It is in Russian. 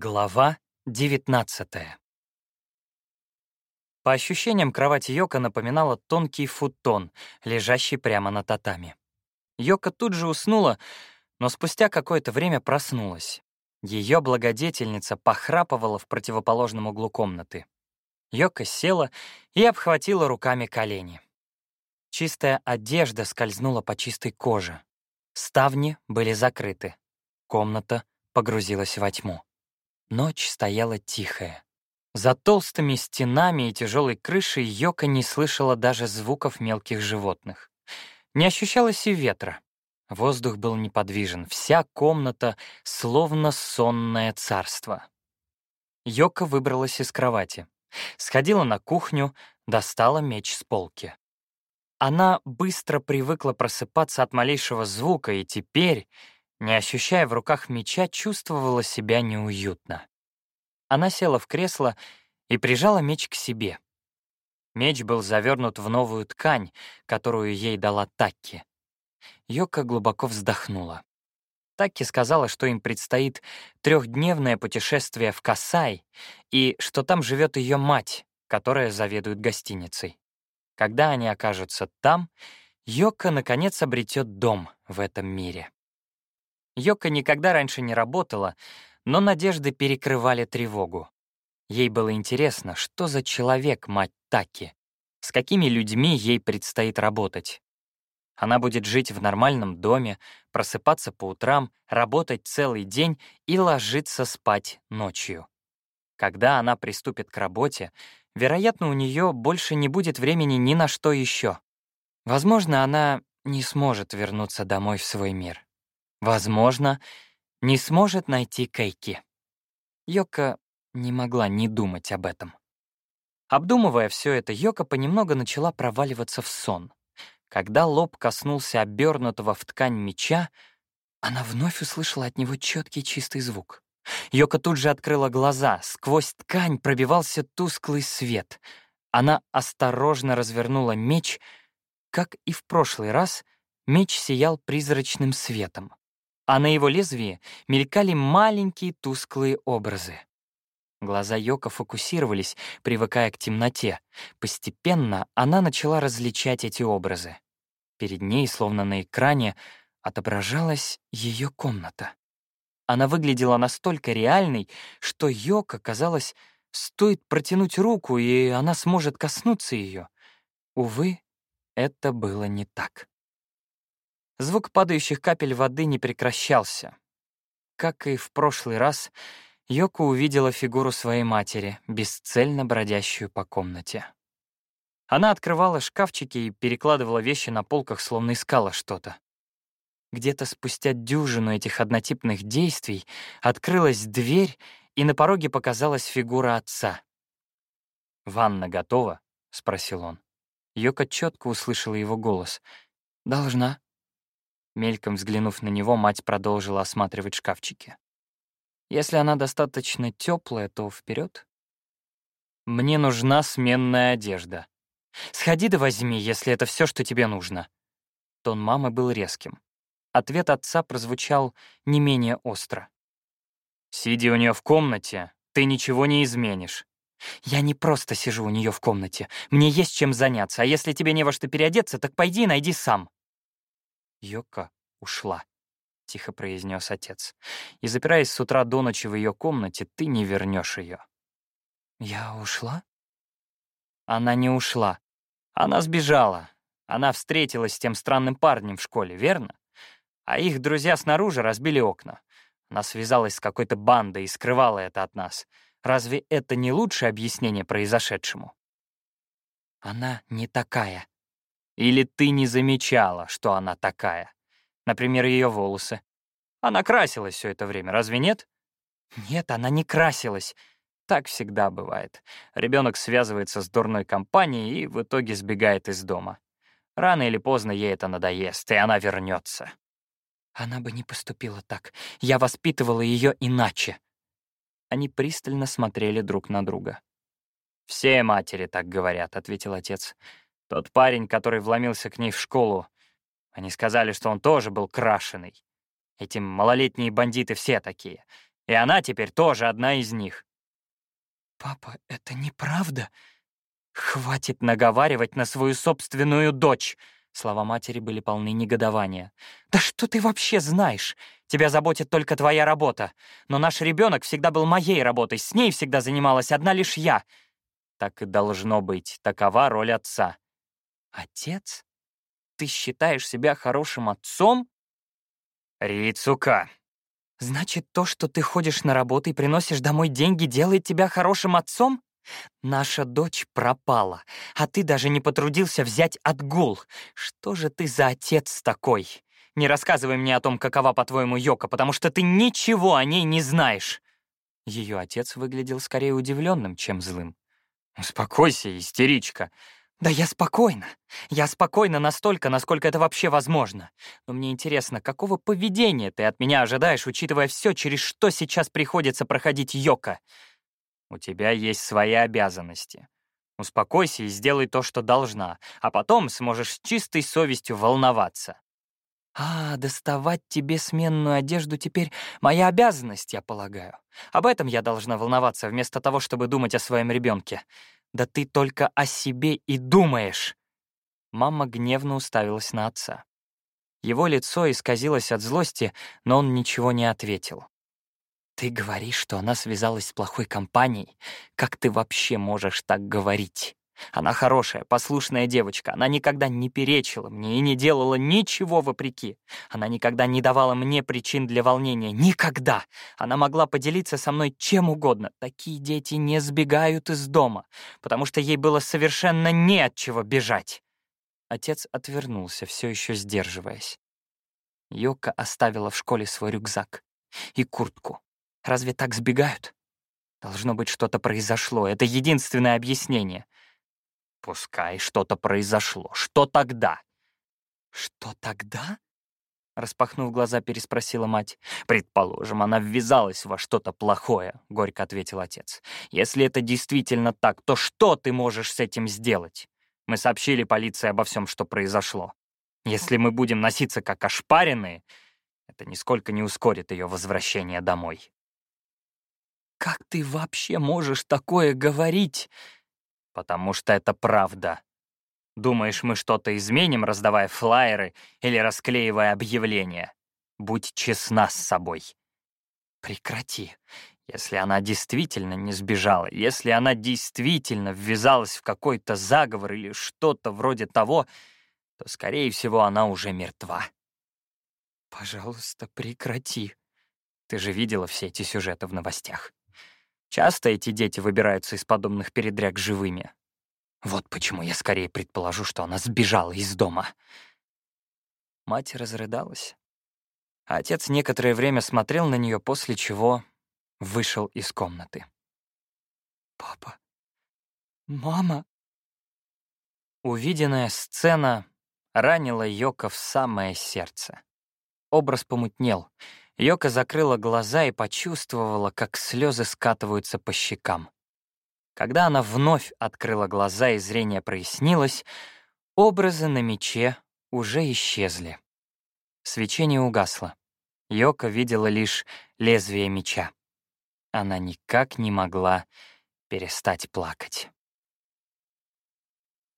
Глава 19 По ощущениям, кровать Йока напоминала тонкий футон, лежащий прямо на татами. Йока тут же уснула, но спустя какое-то время проснулась. Ее благодетельница похрапывала в противоположном углу комнаты. Йока села и обхватила руками колени. Чистая одежда скользнула по чистой коже. Ставни были закрыты. Комната погрузилась во тьму. Ночь стояла тихая. За толстыми стенами и тяжелой крышей Йока не слышала даже звуков мелких животных. Не ощущалось и ветра. Воздух был неподвижен, вся комната словно сонное царство. Йока выбралась из кровати. Сходила на кухню, достала меч с полки. Она быстро привыкла просыпаться от малейшего звука и теперь, не ощущая в руках меча, чувствовала себя неуютно. Она села в кресло и прижала меч к себе. Меч был завернут в новую ткань, которую ей дала Такки. Йока глубоко вздохнула. Такки сказала, что им предстоит трехдневное путешествие в Касай и что там живет ее мать, которая заведует гостиницей. Когда они окажутся там, Йока наконец обретет дом в этом мире. Йока никогда раньше не работала, но надежды перекрывали тревогу. Ей было интересно, что за человек мать Таки, с какими людьми ей предстоит работать. Она будет жить в нормальном доме, просыпаться по утрам, работать целый день и ложиться спать ночью. Когда она приступит к работе, вероятно, у нее больше не будет времени ни на что еще. Возможно, она не сможет вернуться домой в свой мир. Возможно, не сможет найти Кейки. Йока не могла не думать об этом. Обдумывая все это, Йока понемногу начала проваливаться в сон. Когда лоб коснулся обернутого в ткань меча, она вновь услышала от него четкий чистый звук. Йока тут же открыла глаза. Сквозь ткань пробивался тусклый свет. Она осторожно развернула меч. Как и в прошлый раз, меч сиял призрачным светом, а на его лезвии мелькали маленькие тусклые образы. Глаза Йока фокусировались, привыкая к темноте. Постепенно она начала различать эти образы. Перед ней, словно на экране, отображалась ее комната. Она выглядела настолько реальной, что Йока, казалось, стоит протянуть руку, и она сможет коснуться ее. Увы, это было не так. Звук падающих капель воды не прекращался. Как и в прошлый раз, Йока увидела фигуру своей матери, бесцельно бродящую по комнате. Она открывала шкафчики и перекладывала вещи на полках, словно искала что-то. Где-то спустя дюжину этих однотипных действий открылась дверь, и на пороге показалась фигура отца. «Ванна готова?» — спросил он. Йока четко услышала его голос. «Должна». Мельком взглянув на него, мать продолжила осматривать шкафчики. «Если она достаточно теплая, то вперед. Мне нужна сменная одежда. Сходи да возьми, если это все, что тебе нужно». Тон мамы был резким. Ответ отца прозвучал не менее остро. «Сидя у нее в комнате, ты ничего не изменишь». «Я не просто сижу у нее в комнате. Мне есть чем заняться, а если тебе не во что переодеться, так пойди и найди сам». Йока ушла, — тихо произнес отец. «И запираясь с утра до ночи в ее комнате, ты не вернешь ее». «Я ушла?» Она не ушла. Она сбежала. Она встретилась с тем странным парнем в школе, верно? а их друзья снаружи разбили окна. Она связалась с какой-то бандой и скрывала это от нас. Разве это не лучшее объяснение произошедшему? Она не такая. Или ты не замечала, что она такая? Например, ее волосы. Она красилась все это время, разве нет? Нет, она не красилась. Так всегда бывает. Ребенок связывается с дурной компанией и в итоге сбегает из дома. Рано или поздно ей это надоест, и она вернется. Она бы не поступила так. Я воспитывала ее иначе. Они пристально смотрели друг на друга. «Все матери так говорят», — ответил отец. «Тот парень, который вломился к ней в школу, они сказали, что он тоже был крашеный. Эти малолетние бандиты все такие. И она теперь тоже одна из них. «Папа, это неправда?» «Хватит наговаривать на свою собственную дочь!» Слова матери были полны негодования. «Да что ты вообще знаешь? Тебя заботит только твоя работа. Но наш ребенок всегда был моей работой, с ней всегда занималась одна лишь я. Так и должно быть, такова роль отца». «Отец? Ты считаешь себя хорошим отцом?» «Рицука!» «Значит, то, что ты ходишь на работу и приносишь домой деньги, делает тебя хорошим отцом?» Наша дочь пропала, а ты даже не потрудился взять отгул. Что же ты за отец такой? Не рассказывай мне о том, какова, по-твоему, Йока, потому что ты ничего о ней не знаешь. Ее отец выглядел скорее удивленным, чем злым. «Успокойся, истеричка. «Да я спокойна. Я спокойна настолько, насколько это вообще возможно. Но мне интересно, какого поведения ты от меня ожидаешь, учитывая все, через что сейчас приходится проходить Йока? У тебя есть свои обязанности. Успокойся и сделай то, что должна, а потом сможешь с чистой совестью волноваться. «А, доставать тебе сменную одежду теперь моя обязанность, я полагаю. Об этом я должна волноваться, вместо того, чтобы думать о своем ребенке. Да ты только о себе и думаешь!» Мама гневно уставилась на отца. Его лицо исказилось от злости, но он ничего не ответил. «Ты говоришь, что она связалась с плохой компанией? Как ты вообще можешь так говорить? Она хорошая, послушная девочка. Она никогда не перечила мне и не делала ничего вопреки. Она никогда не давала мне причин для волнения. Никогда! Она могла поделиться со мной чем угодно. Такие дети не сбегают из дома, потому что ей было совершенно не от чего бежать». Отец отвернулся, все еще сдерживаясь. Йока оставила в школе свой рюкзак и куртку. Разве так сбегают? Должно быть, что-то произошло. Это единственное объяснение. Пускай что-то произошло. Что тогда? Что тогда? Распахнув глаза, переспросила мать. «Предположим, она ввязалась во что-то плохое», — горько ответил отец. «Если это действительно так, то что ты можешь с этим сделать? Мы сообщили полиции обо всем, что произошло. Если мы будем носиться как ошпаренные, это нисколько не ускорит ее возвращение домой». «Как ты вообще можешь такое говорить?» «Потому что это правда. Думаешь, мы что-то изменим, раздавая флаеры или расклеивая объявления? Будь честна с собой». «Прекрати. Если она действительно не сбежала, если она действительно ввязалась в какой-то заговор или что-то вроде того, то, скорее всего, она уже мертва». «Пожалуйста, прекрати», ты же видела все эти сюжеты в новостях. Часто эти дети выбираются из подобных передряг живыми. Вот почему я скорее предположу, что она сбежала из дома. Мать разрыдалась. А отец некоторое время смотрел на нее, после чего вышел из комнаты. «Папа! Мама!» Увиденная сцена ранила Йока в самое сердце. Образ помутнел — Йока закрыла глаза и почувствовала, как слезы скатываются по щекам. Когда она вновь открыла глаза и зрение прояснилось, образы на мече уже исчезли. Свечение угасло. Йока видела лишь лезвие меча. Она никак не могла перестать плакать.